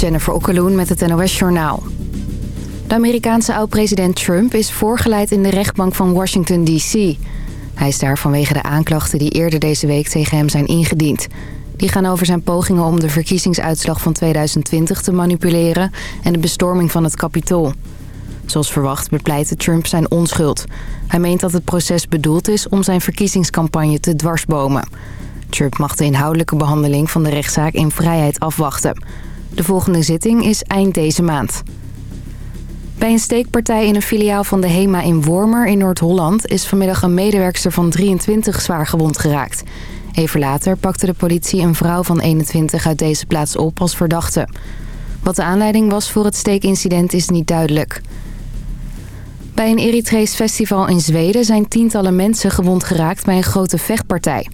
Jennifer Okkeloen met het NOS Journaal. De Amerikaanse oud-president Trump is voorgeleid in de rechtbank van Washington D.C. Hij is daar vanwege de aanklachten die eerder deze week tegen hem zijn ingediend. Die gaan over zijn pogingen om de verkiezingsuitslag van 2020 te manipuleren... en de bestorming van het Capitool. Zoals verwacht bepleitte Trump zijn onschuld. Hij meent dat het proces bedoeld is om zijn verkiezingscampagne te dwarsbomen. Trump mag de inhoudelijke behandeling van de rechtszaak in vrijheid afwachten. De volgende zitting is eind deze maand. Bij een steekpartij in een filiaal van de HEMA in Wormer in Noord-Holland... is vanmiddag een medewerkster van 23 zwaar gewond geraakt. Even later pakte de politie een vrouw van 21 uit deze plaats op als verdachte. Wat de aanleiding was voor het steekincident is niet duidelijk. Bij een Eritrees festival in Zweden zijn tientallen mensen gewond geraakt bij een grote vechtpartij.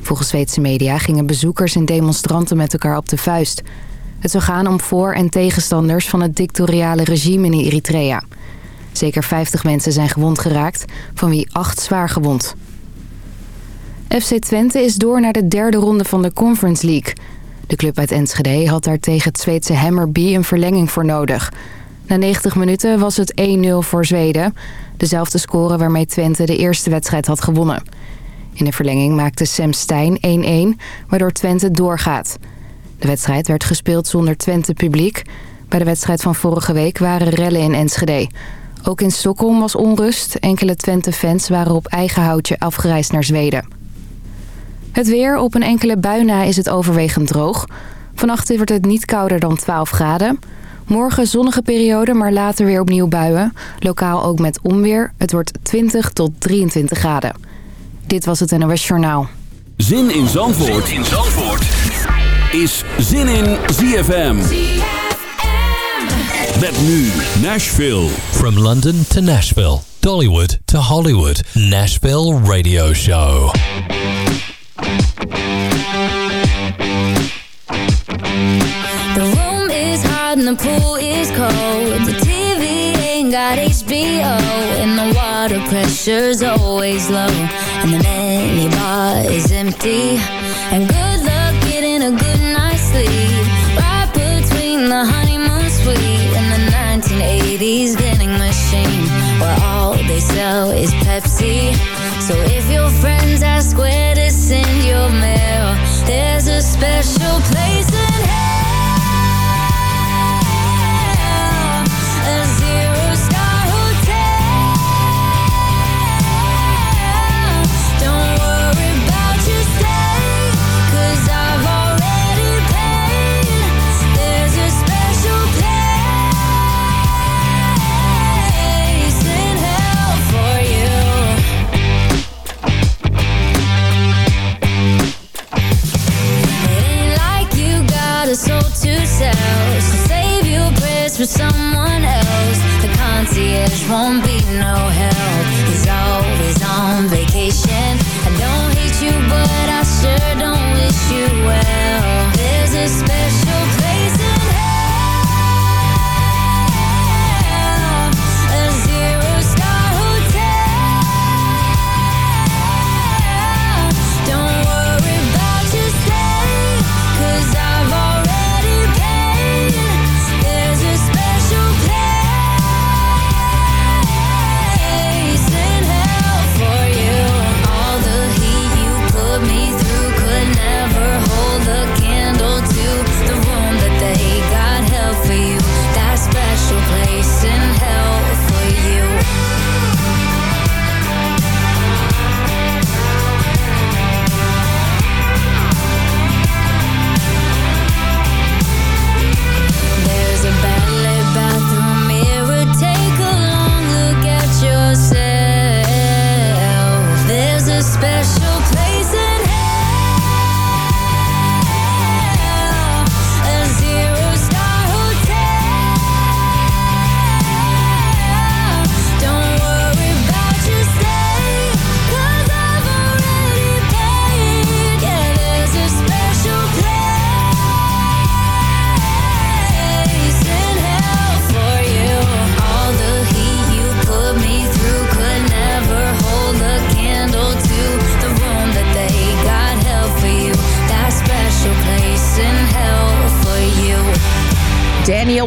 Volgens Zweedse media gingen bezoekers en demonstranten met elkaar op de vuist... Het zou gaan om voor- en tegenstanders van het dictatoriale regime in Eritrea. Zeker 50 mensen zijn gewond geraakt, van wie 8 zwaar gewond. FC Twente is door naar de derde ronde van de Conference League. De club uit Enschede had daar tegen het Zweedse Hammerby een verlenging voor nodig. Na 90 minuten was het 1-0 voor Zweden. Dezelfde score waarmee Twente de eerste wedstrijd had gewonnen. In de verlenging maakte Sam Stein 1-1, waardoor Twente doorgaat... De wedstrijd werd gespeeld zonder Twente-publiek. Bij de wedstrijd van vorige week waren rellen in Enschede. Ook in Stockholm was onrust. Enkele Twente-fans waren op eigen houtje afgereisd naar Zweden. Het weer. Op een enkele bui na is het overwegend droog. Vannacht wordt het niet kouder dan 12 graden. Morgen zonnige periode, maar later weer opnieuw buien. Lokaal ook met onweer. Het wordt 20 tot 23 graden. Dit was het NOS Journaal. Zin in Zandvoort, zin in Zandvoort is zin in ZFM. Met nu Nashville. From London to Nashville, Dollywood to Hollywood, Nashville Radio Show. The room is hot and the pool is cold. The TV ain't got HBO and the water pressure's always low. And the minibar is empty. And good 1980s vending machine. Where all they sell is Pepsi. So if your friends ask where to send your mail, there's a special place for someone else. The concierge won't be no help. He's always on vacation. I don't hate you but I sure don't wish you well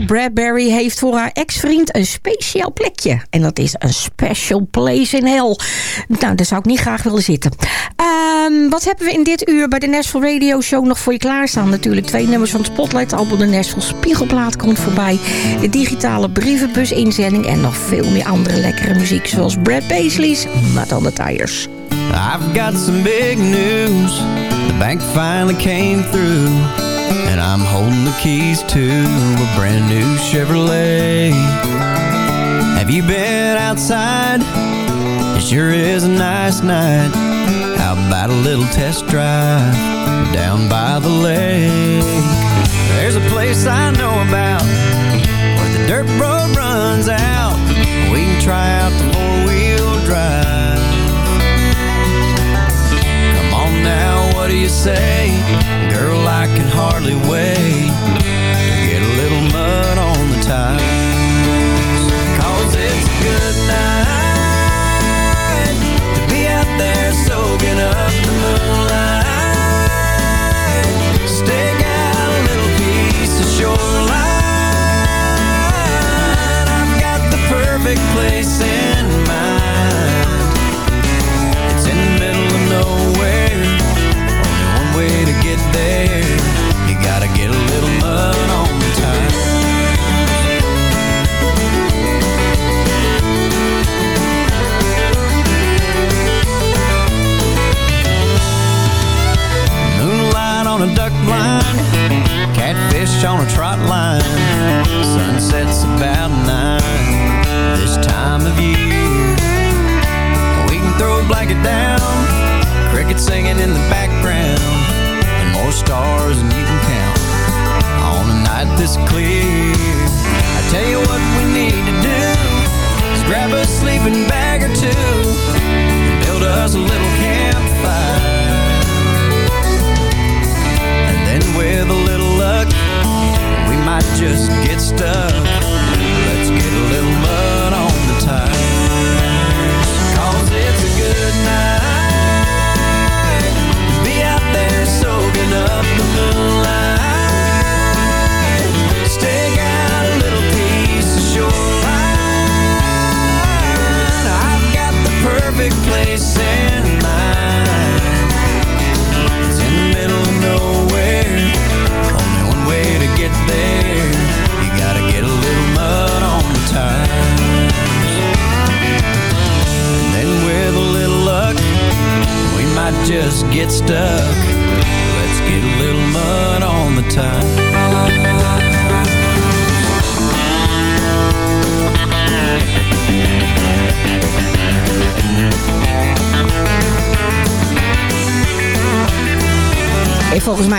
Bradbury heeft voor haar ex-vriend een speciaal plekje. En dat is een special place in hell. Nou, daar zou ik niet graag willen zitten. Um, wat hebben we in dit uur bij de Nashville Radio Show nog voor je klaarstaan? Natuurlijk twee nummers van Spotlight album. De Nashville Spiegelplaat komt voorbij. De digitale brievenbus inzending. En nog veel meer andere lekkere muziek. Zoals Brad Paisley's Mud on the Tires. I've got some big news. The bank finally came through. And I'm holding the keys to a brand new Chevrolet Have you been outside? It sure is a nice night How about a little test drive down by the lake? There's a place I know about Where the dirt road runs out We can try out the four-wheel drive you say? Girl, I can hardly wait To get a little mud on the tires Cause it's a good night To be out there soaking up the moonlight Stake out a little piece of shoreline I've got the perfect place blind Catfish on a trot line. Sunset's about nine. This time of year We can throw a blanket down. Crickets singing in the background. And more stars than you can count. On a night this clear I tell you what we need to do. Is grab a sleeping bag or two. And build us a little campfire might just get stuck Let's get a little mud on the tires. Cause it's a good night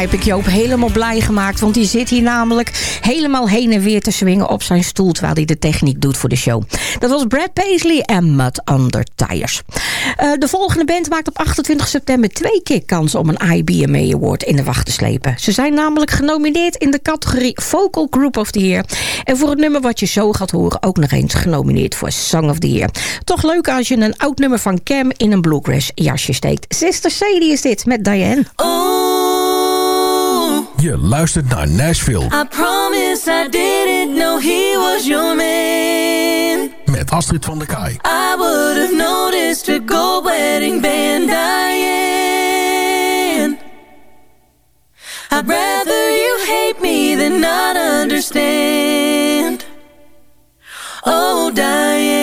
heb ik Joop helemaal blij gemaakt. Want die zit hier namelijk helemaal heen en weer te swingen op zijn stoel... terwijl hij de techniek doet voor de show. Dat was Brad Paisley en Mud Under. Uh, de volgende band maakt op 28 september twee keer kans... om een IBMA Award in de wacht te slepen. Ze zijn namelijk genomineerd in de categorie Vocal Group of the Year. En voor het nummer wat je zo gaat horen... ook nog eens genomineerd voor Song of the Year. Toch leuk als je een oud nummer van Cam in een bluegrass jasje steekt. Sister Sadie is dit met Diane. Je luistert naar Nashville. I promise I didn't know he was your man. Met Astrid van der Kaai. I would have noticed a gold wedding band, Diane. I'd rather you hate me than not understand. Oh, Diane.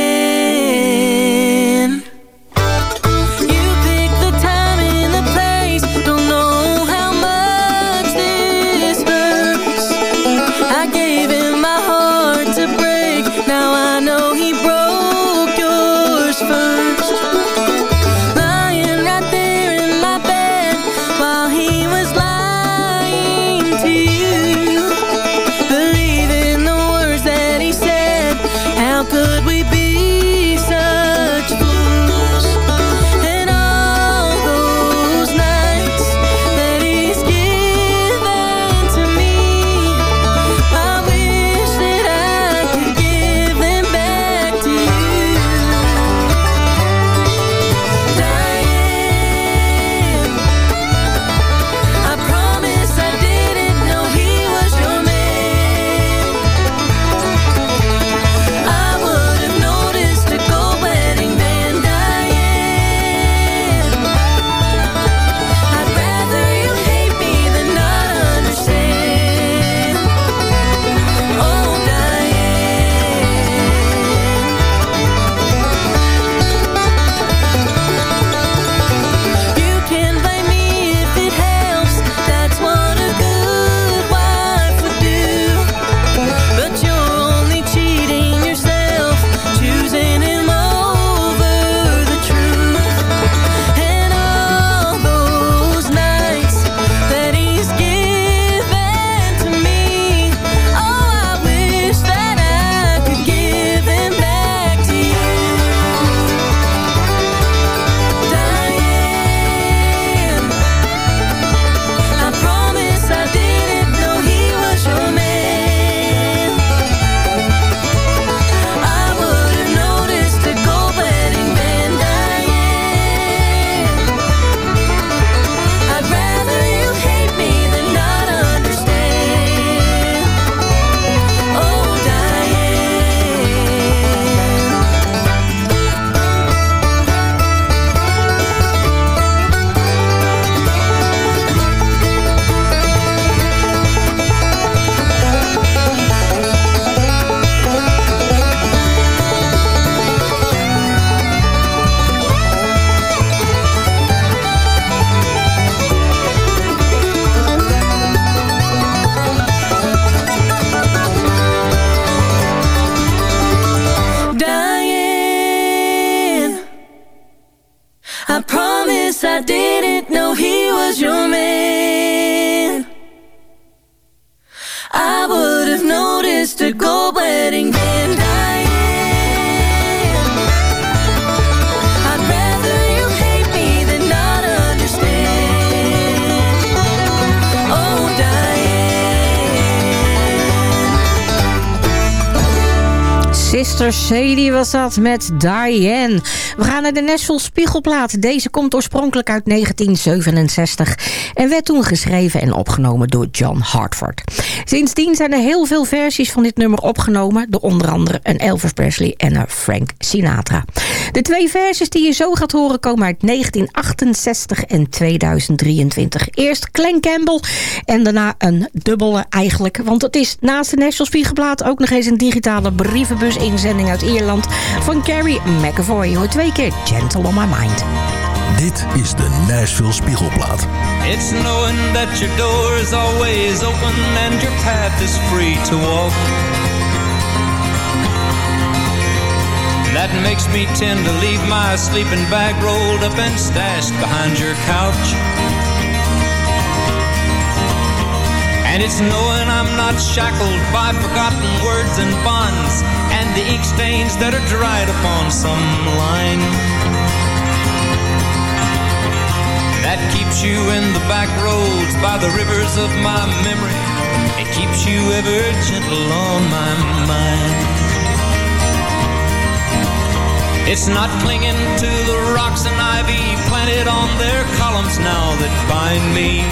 Sadie was dat met Diane. We gaan naar de Nashville Spiegelplaat. Deze komt oorspronkelijk uit 1967 en werd toen geschreven en opgenomen door John Hartford. Sindsdien zijn er heel veel versies van dit nummer opgenomen... door onder andere een Elvis Presley en een Frank Sinatra. De twee versies die je zo gaat horen komen uit 1968 en 2023. Eerst Glenn Campbell en daarna een dubbele eigenlijk. Want het is naast de Nashville Spiegelplaat ook nog eens een digitale brievenbus-inzending uit Ierland... van Carrie McAvoy. Je hoort twee keer Gentle on My Mind. Dit is de Nashville Spiegelplaat. It's knowing that your door is always open and your path is free to walk. That makes me tend to leave my sleeping bag rolled up and stashed behind your couch. And it's knowing I'm not shackled by forgotten words and bonds and the ink stains that are dried upon some line. That keeps you in the back roads by the rivers of my memory. It keeps you ever gentle on my mind. It's not clinging to the rocks and ivy planted on their columns now that bind me.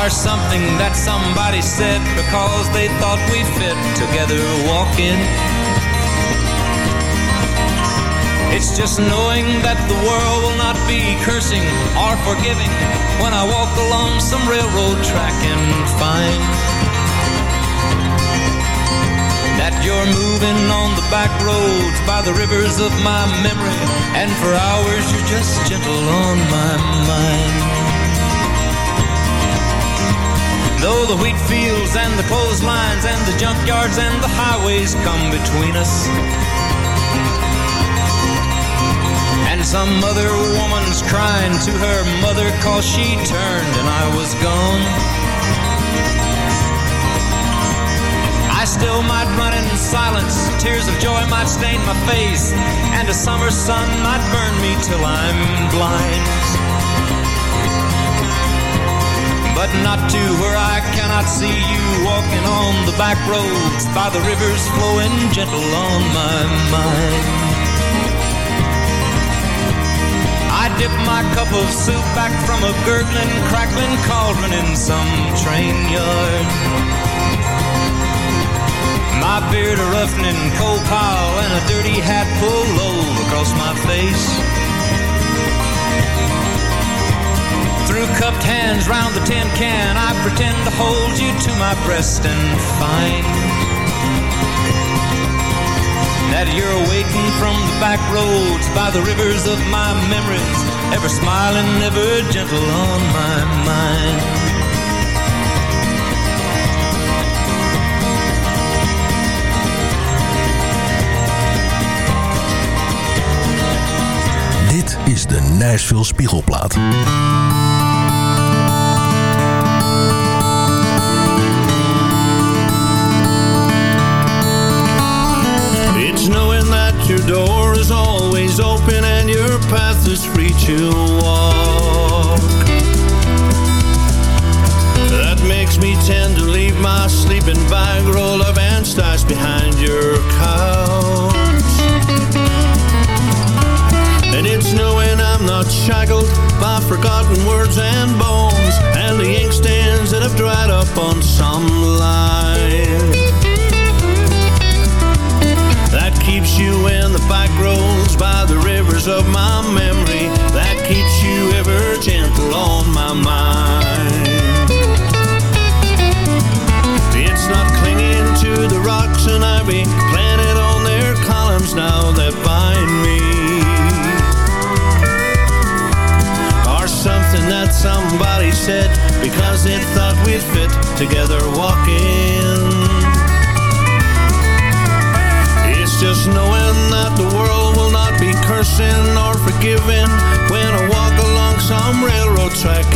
Or something that somebody said because they thought we fit together walking. It's just knowing that the world will not be cursing or forgiving when I walk along some railroad track and find that you're moving on the back roads by the rivers of my memory, and for hours you're just gentle on my mind. Though the wheat fields and the clotheslines and the junkyards and the highways come between us. And some other woman's crying to her mother cause she turned and I was gone. I still might run in silence, tears of joy might stain my face, and a summer sun might burn me till I'm blind. But not to where I cannot see you walking on the back roads by the rivers flowing gentle on my mind. I dip my cup of soup back from a gurgling, crackling cauldron in some train yard. My beard a roughening coal pile and a dirty hat pulled low across my face. Through cupped hands round the tin can, I pretend to hold you to my breast and find that you're waiting from the back roads by the rivers of my memories, ever smiling, ever gentle on my mind. Dit is de Nashville Spiegelplaat. It's knowing that your door is always open and your path is free to walk. That makes me tend to leave my sleeping bag rolled up and stashed behind your couch. And it's knowing I'm not shackled by forgotten words and bones. And the ink stains that have dried up on some line. That keeps you in the back roads by the rivers of my memory. That keeps you ever gentle on my mind somebody said because it thought we'd fit together walking. It's just knowing that the world will not be cursing or forgiving when I walk along some railroad track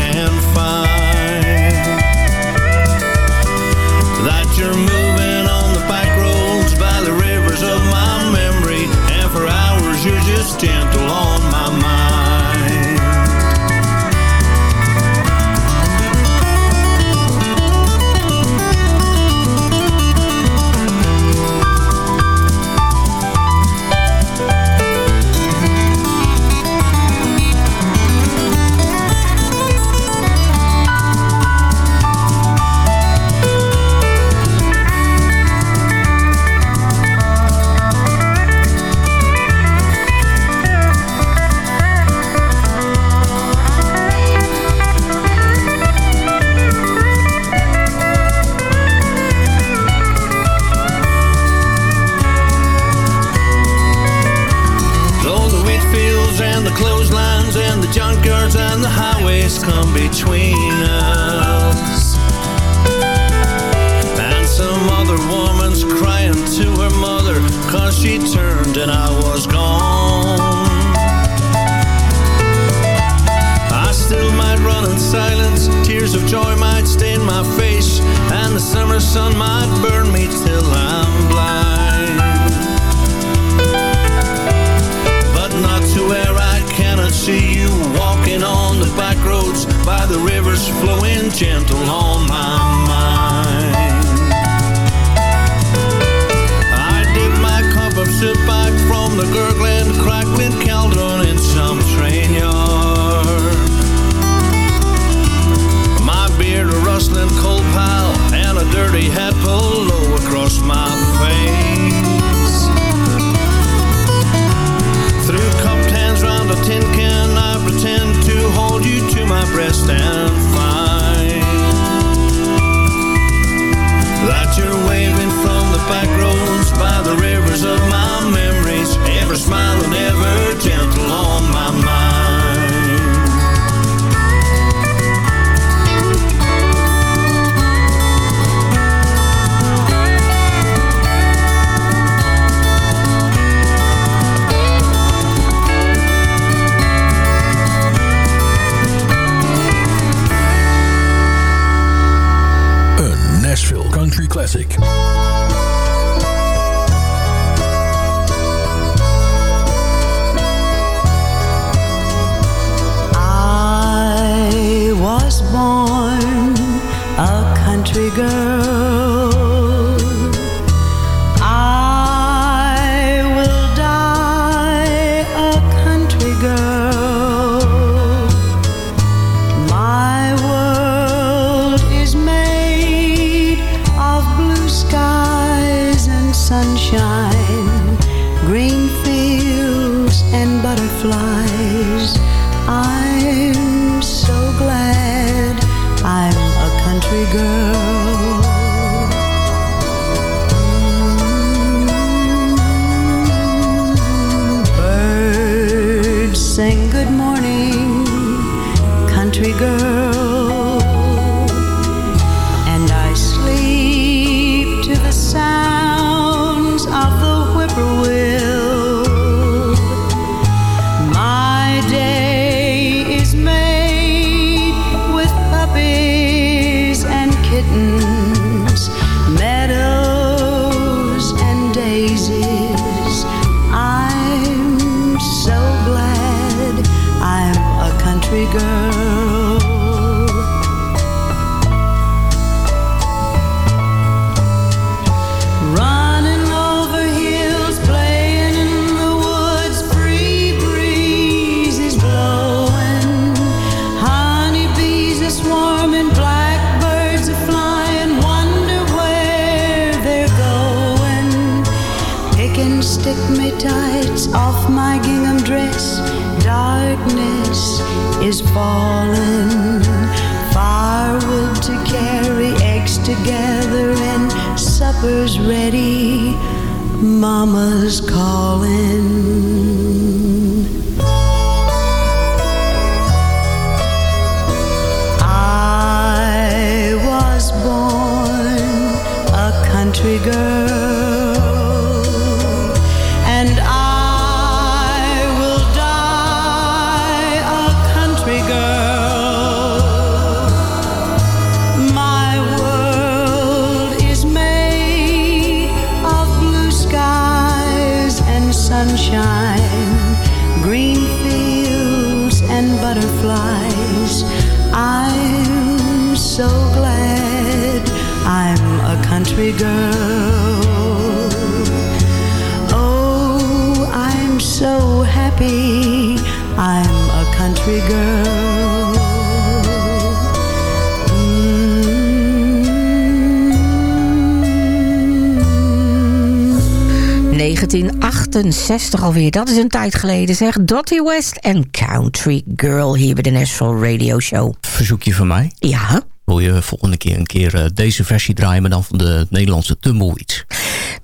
1968 alweer, dat is een tijd geleden zeg. Dottie West en Country Girl hier bij de Nashville Radio Show. Verzoekje van mij. Ja, Wil je volgende keer een keer eh, deze versie draaien... maar dan van de Nederlandse Tumbleweeds?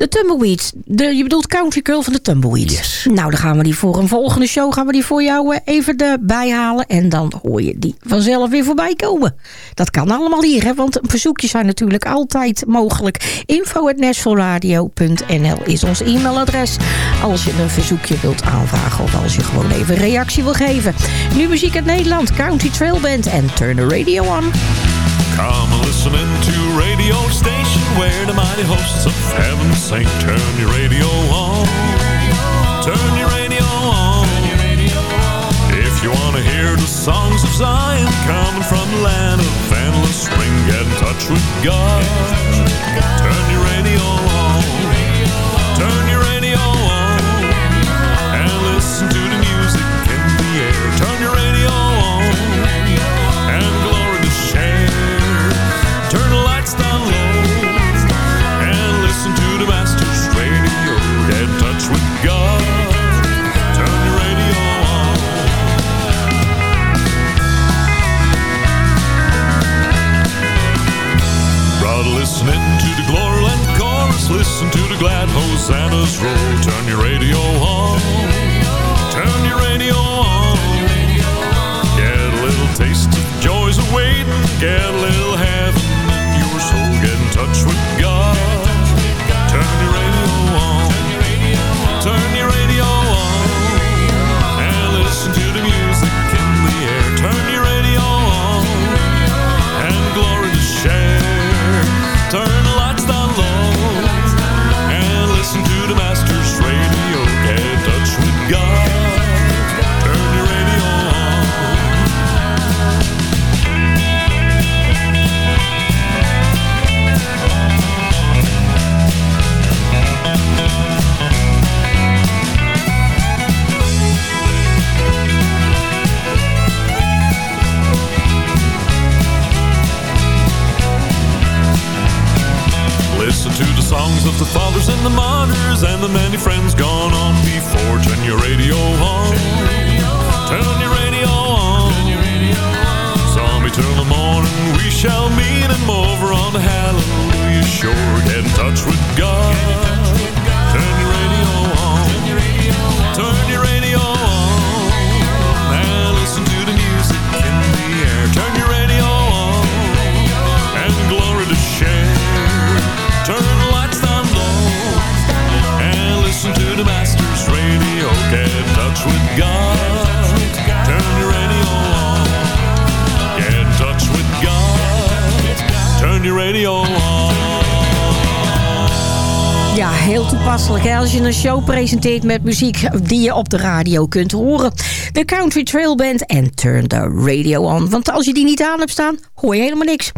de Tumbleweeds. De, je bedoelt Country Girl van de Tumbleweeds. Yes. Nou, dan gaan we die voor een volgende show gaan we die voor jou eh, even erbij halen. En dan hoor je die vanzelf weer voorbij komen. Dat kan allemaal hier, hè, want verzoekjes zijn natuurlijk altijd mogelijk. info.nashvilleradio.nl is ons e-mailadres. Als je een verzoekje wilt aanvragen of als je gewoon even een reactie wil geven. Nu muziek uit Nederland, Country Trail Band en Turn the Radio On. Come listening to radio station where the mighty hosts of heaven sing. Turn your radio on. Turn your radio on. If you want to hear the songs of Zion coming from the land of endless spring, get in touch with God. Turn your radio on. Listening to the Gloryland chorus. Listen to the glad hosannas roll. Turn your radio on. Turn your radio on. Get a little taste of joys awaiting. Get a little heaven your soul. Get in touch with presenteert met muziek die je op de radio kunt horen. De Country Trail Band en Turn the Radio On. Want als je die niet aan hebt staan, hoor je helemaal niks.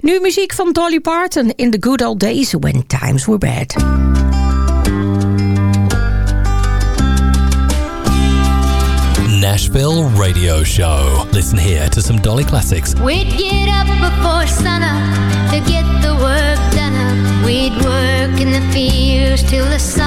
Nu muziek van Dolly Parton in The Good Old Days When Times Were Bad. Nashville Radio Show. Listen here to some Dolly classics. We'd get up before sunup to get the work done up. We'd work in the fields till the sun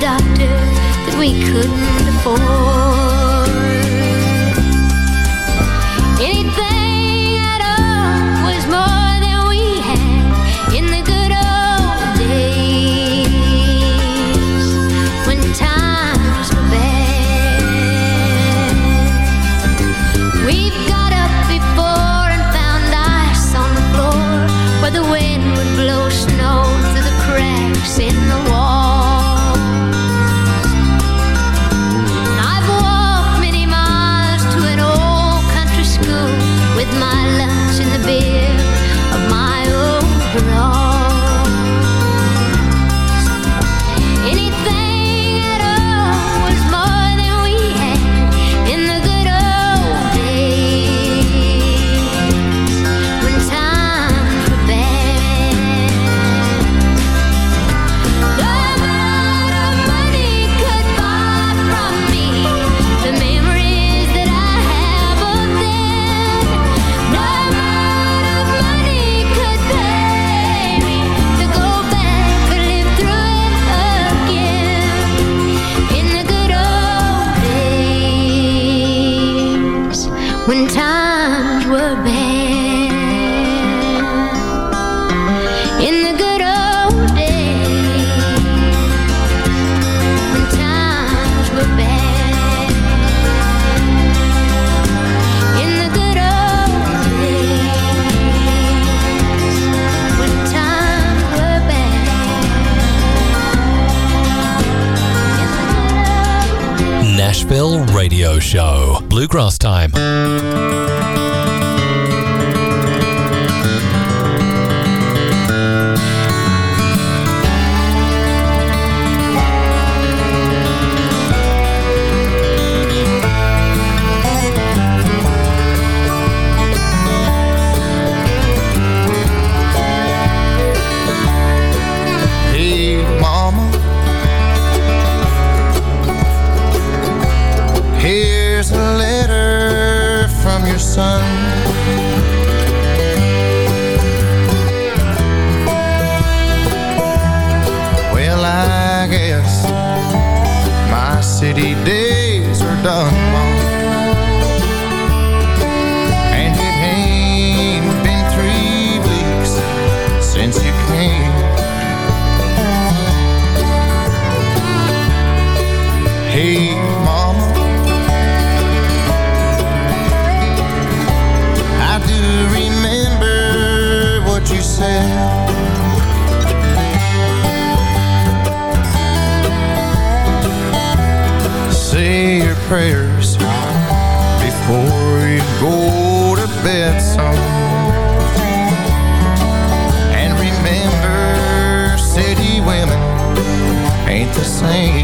doctor that we couldn't afford. Bluegrass. prayers before you go to bed son. And remember, city women ain't the same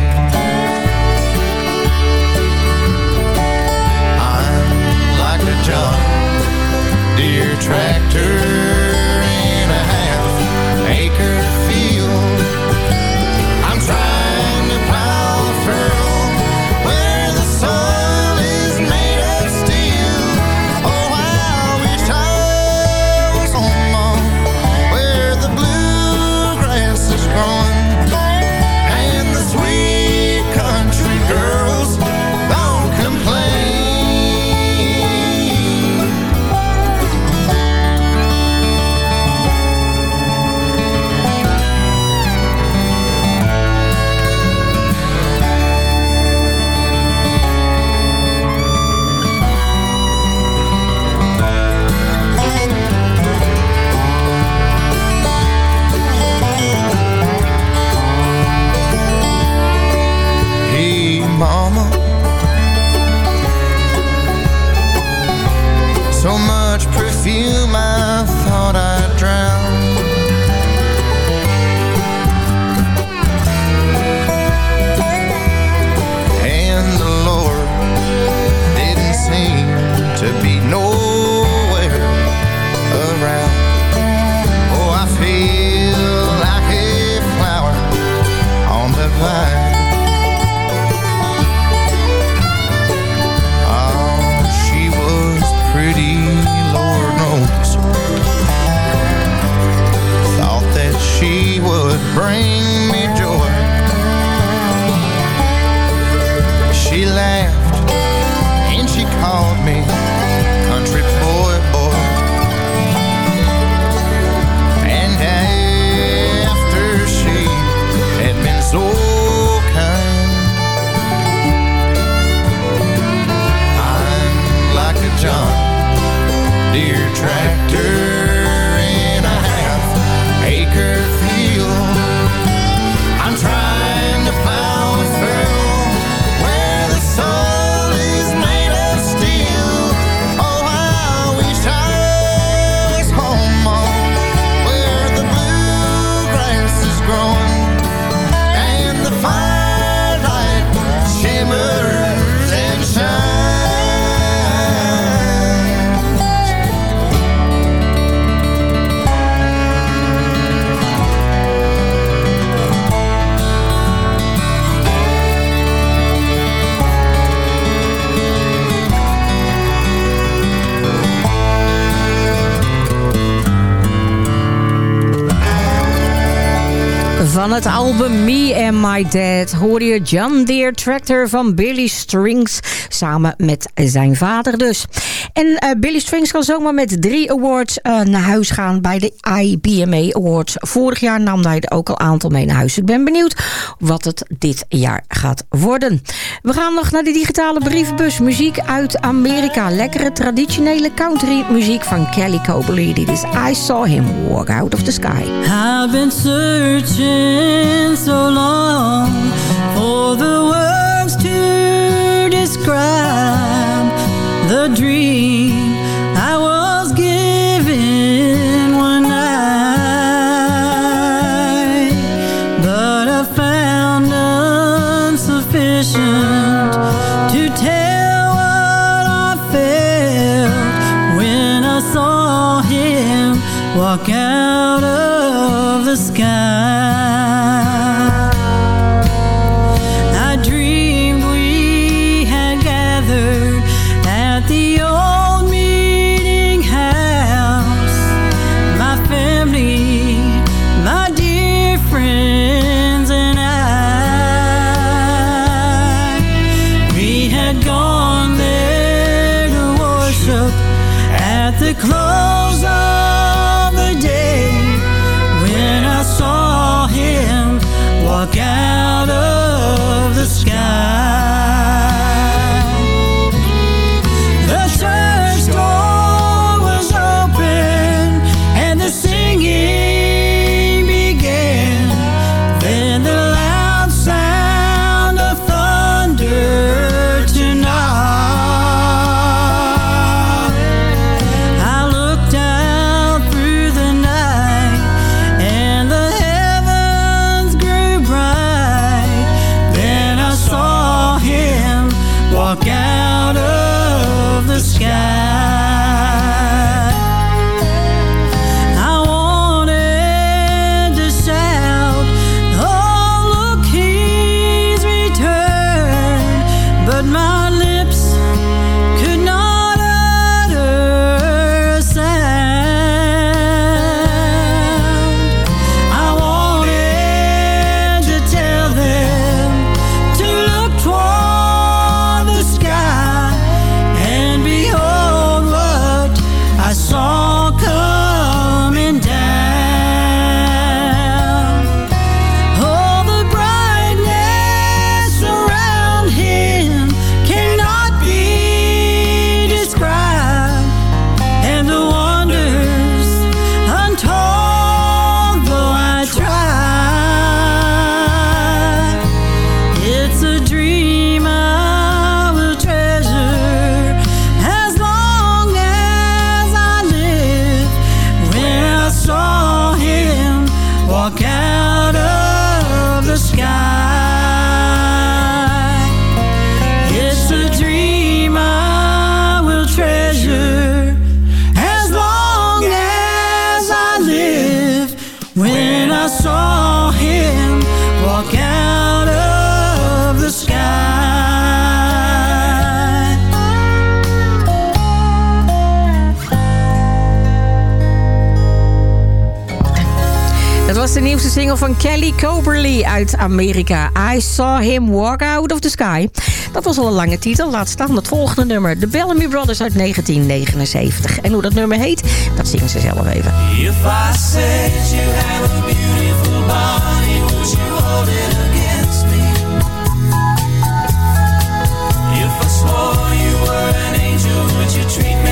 Van het album Me and My Dad hoorde je John Deere Tractor van Billy Strings. Samen met zijn vader dus. En uh, Billy Strings kan zomaar met drie awards uh, naar huis gaan bij de IBMA Awards. Vorig jaar nam hij er ook al aantal mee naar huis. Ik ben benieuwd wat het dit jaar gaat worden. We gaan nog naar de digitale brievenbus. Muziek uit Amerika. Lekkere traditionele country muziek van Kelly Cobley. Dit is I Saw Him Walk Out of the Sky. I've been searching so long for the words to describe the dream Dat was de nieuwste single van Kelly Coberly uit Amerika. I Saw Him Walk Out of the Sky. Dat was al een lange titel. Laat staan het volgende nummer. De Bellamy Brothers uit 1979. En hoe dat nummer heet, dat zingen ze zelf even. You have a beautiful you hold it against me? You an angel, you treat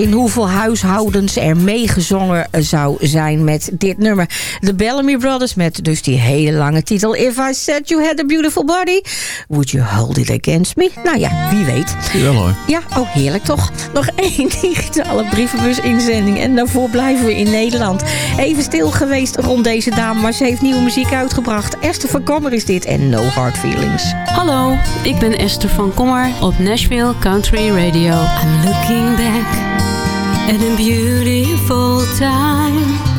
in hoeveel huishoudens er meegezongen zou zijn met dit nummer. De Bellamy Brothers met dus die hele lange titel. If I said you had a beautiful body, would you hold it against me? Nou ja, wie weet. Ja hoor. Ja, oh heerlijk toch. Nog één digitale brievenbus-inzending en daarvoor blijven we in Nederland. Even stil geweest rond deze dame, maar ze heeft nieuwe muziek uitgebracht. Esther van Kommer is dit en No Hard Feelings. Hallo, ik ben Esther van Kommer op Nashville Country Radio. I'm looking back at a beautiful time.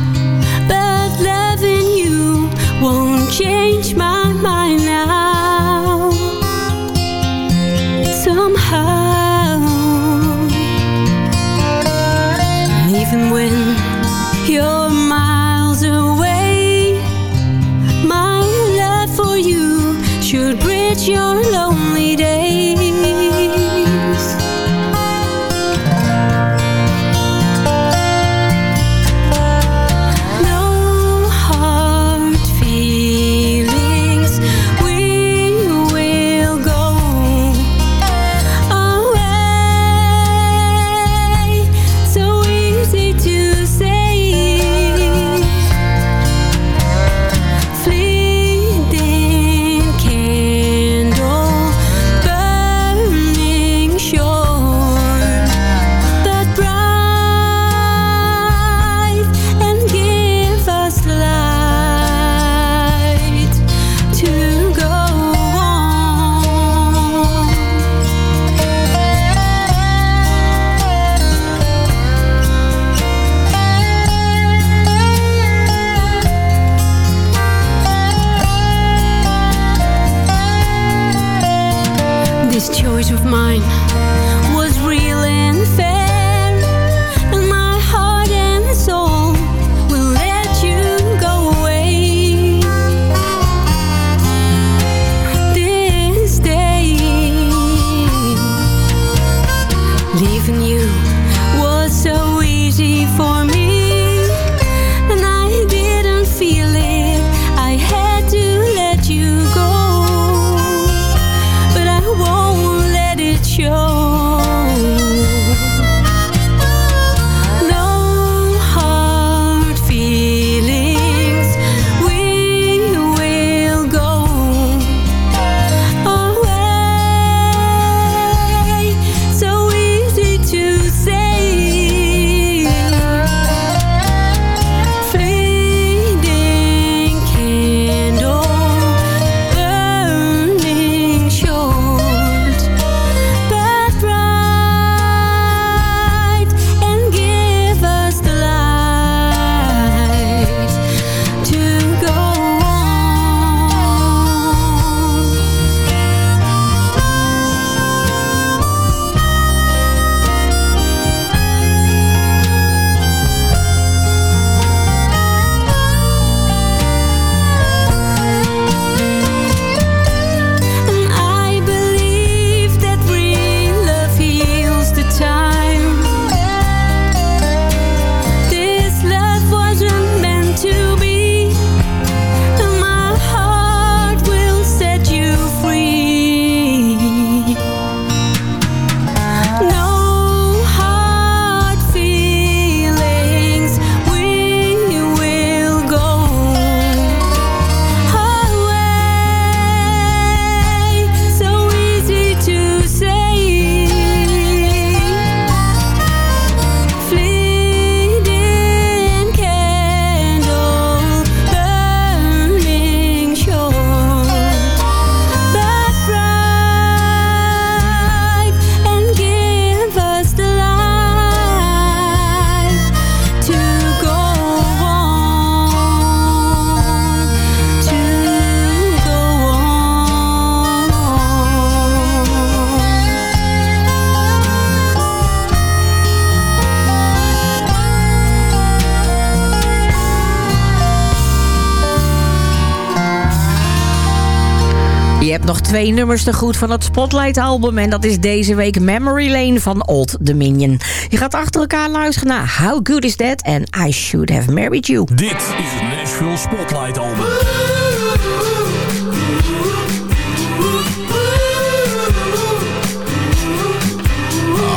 Hebt nog twee nummers te goed van het Spotlight-album... en dat is deze week Memory Lane van Old Dominion. Je gaat achter elkaar luisteren naar How Good Is That en I Should Have Married You. Dit is het Nashville Spotlight Album.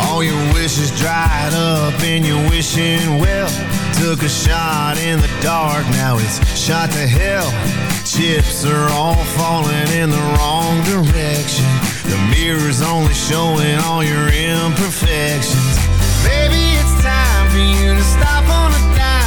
All your wishes wishing well. Took a shot in the dark, now it's shot to hell. Chips are all falling in the wrong direction. The mirror's only showing all your imperfections. Maybe it's time for you to stop on a dime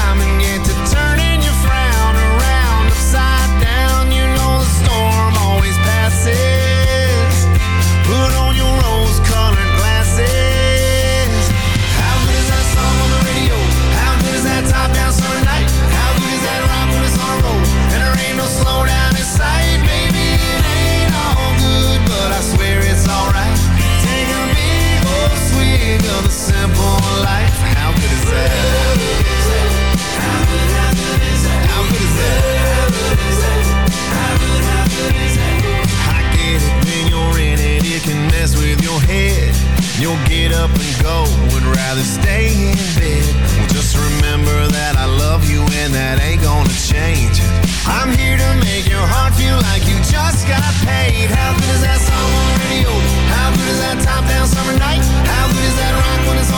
You'll get up and go, would rather stay in bed. Well, just remember that I love you and that ain't gonna change. I'm here to make your heart feel like you just got paid. How good is that song on the radio? How good is that top down summer night? How good is that rock when it's on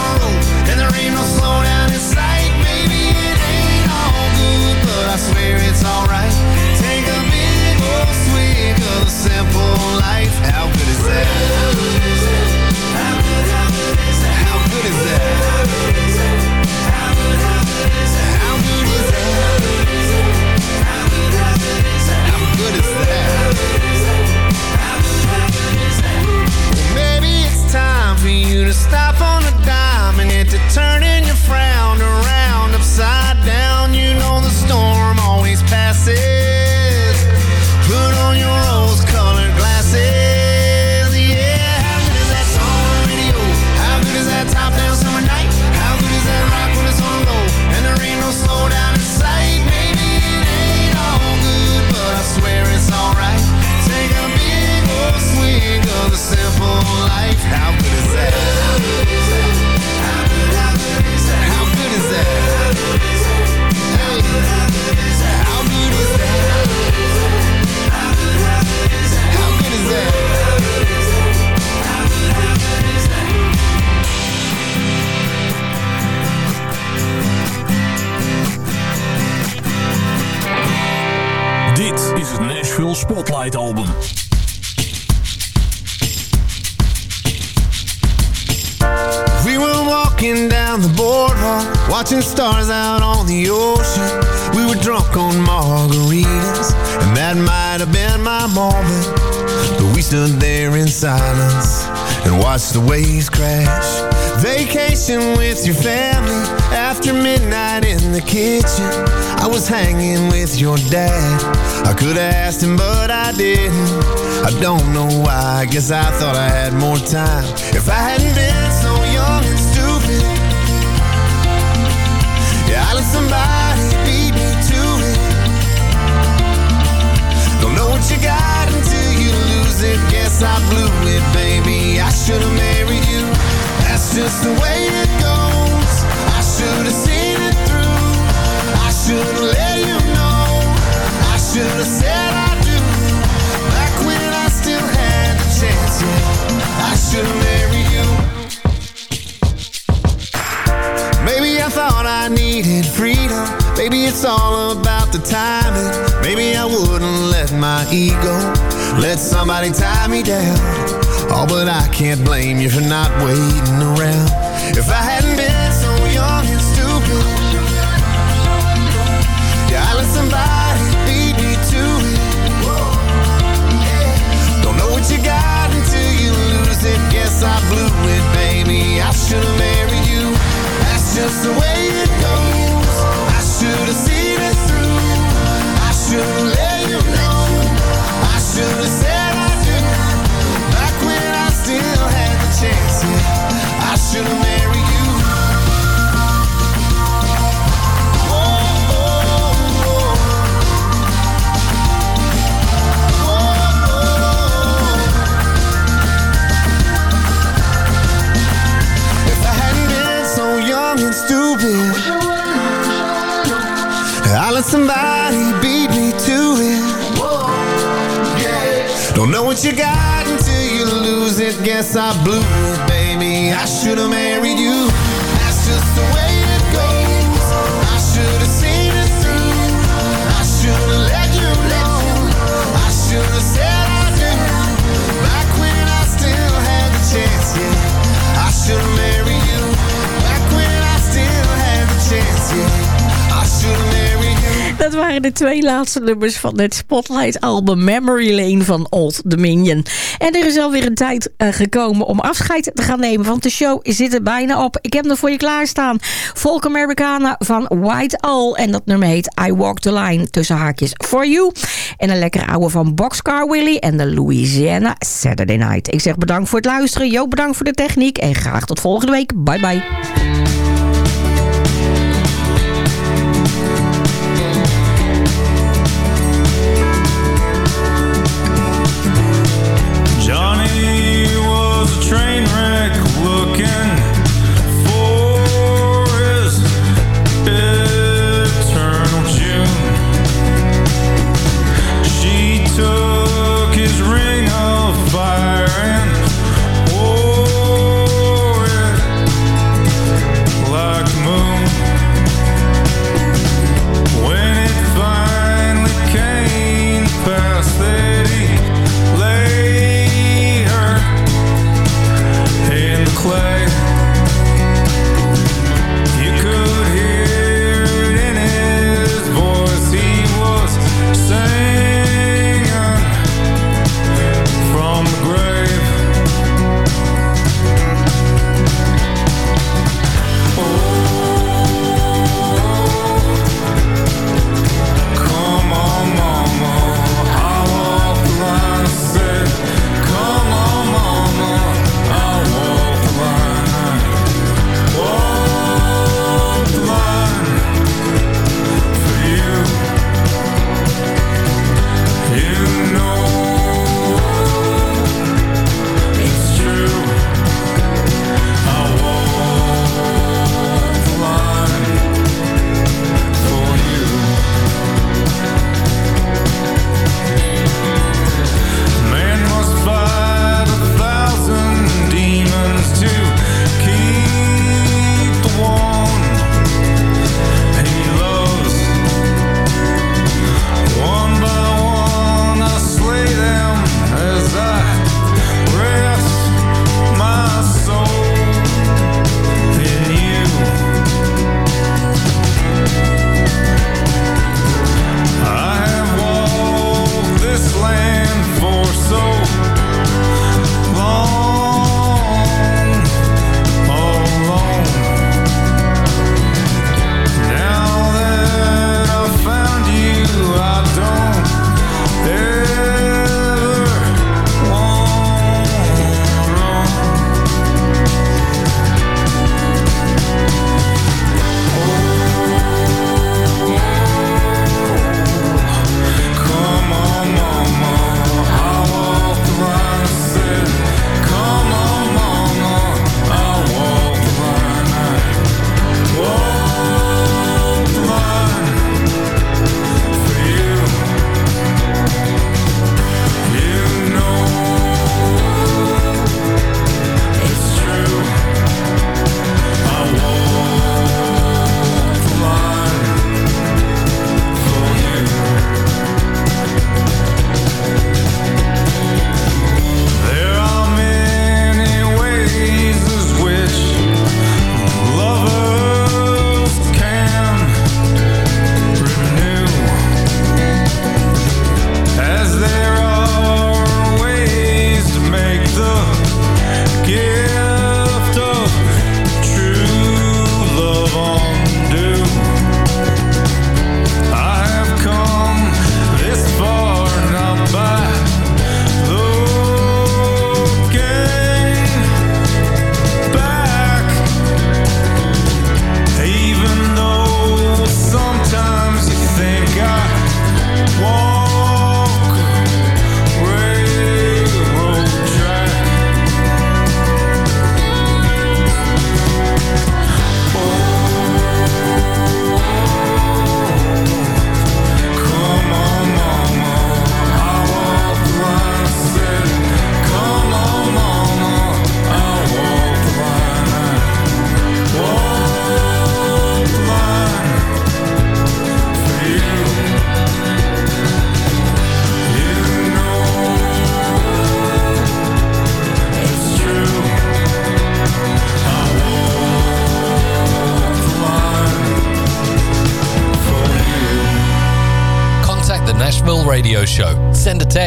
asked him, but I didn't. I don't know why. I guess I thought I had more time. If I hadn't been so young and stupid, yeah, I let somebody beat me to it. Don't know what you got until you lose it. Guess I blew it, baby. I should have married you. That's just the way it goes. I should have seen it through. I should have let you know. I should have said Maybe I thought I needed freedom. Maybe it's all about the timing. Maybe I wouldn't let my ego let somebody tie me down. Oh, but I can't blame you for not waiting around. If I just the way it goes. I should have seen it through. I should have let you know. I should have said I do. Back when I still had the chance. I should have married stupid, I let somebody beat me to it. Don't know what you got until you lose it. Guess I blew it, baby. I should have married you. De twee laatste nummers van het Spotlight-album Memory Lane van Old Dominion. En er is alweer een tijd uh, gekomen om afscheid te gaan nemen, want de show zit er bijna op. Ik heb hem voor je klaarstaan. Folk Americana van White Owl. En dat nummer heet I Walk the Line tussen haakjes For You. En een lekkere oude van Boxcar Willie en de Louisiana Saturday Night. Ik zeg bedankt voor het luisteren. Jo, bedankt voor de techniek. En graag tot volgende week. Bye bye. Was a train